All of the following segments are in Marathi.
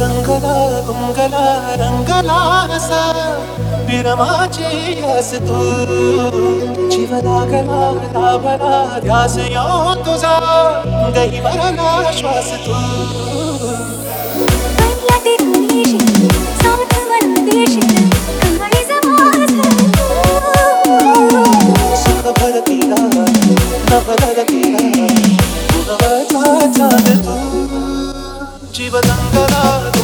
रंगला रंगला रंगला असा विरमाची हस तू जीव लागला लाभला ध्यास यो तुझा दही भरला श्वास तू. da da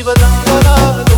जीवदम्बरा